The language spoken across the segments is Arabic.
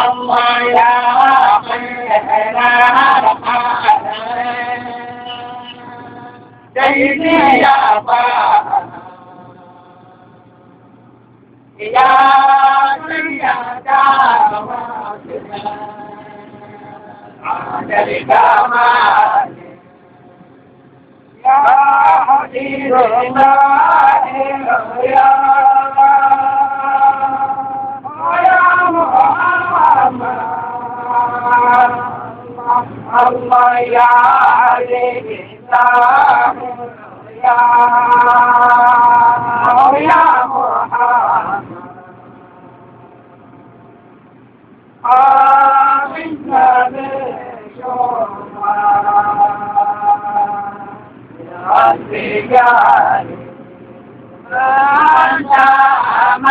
الله يا خير سيدي يا طه يا سيدنا عاد الكمال يا حبيب الله يا الله يا علي يا يا محمد. آمنا بشوفا الرجال أنت أمان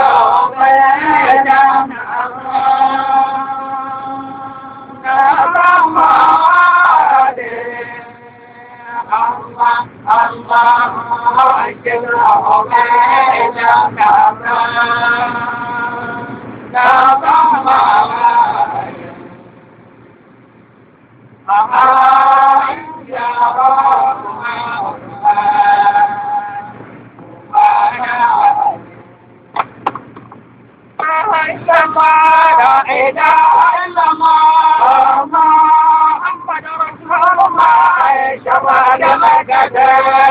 الله أجره بين لا ضعف محمد رسول الله شباب مكة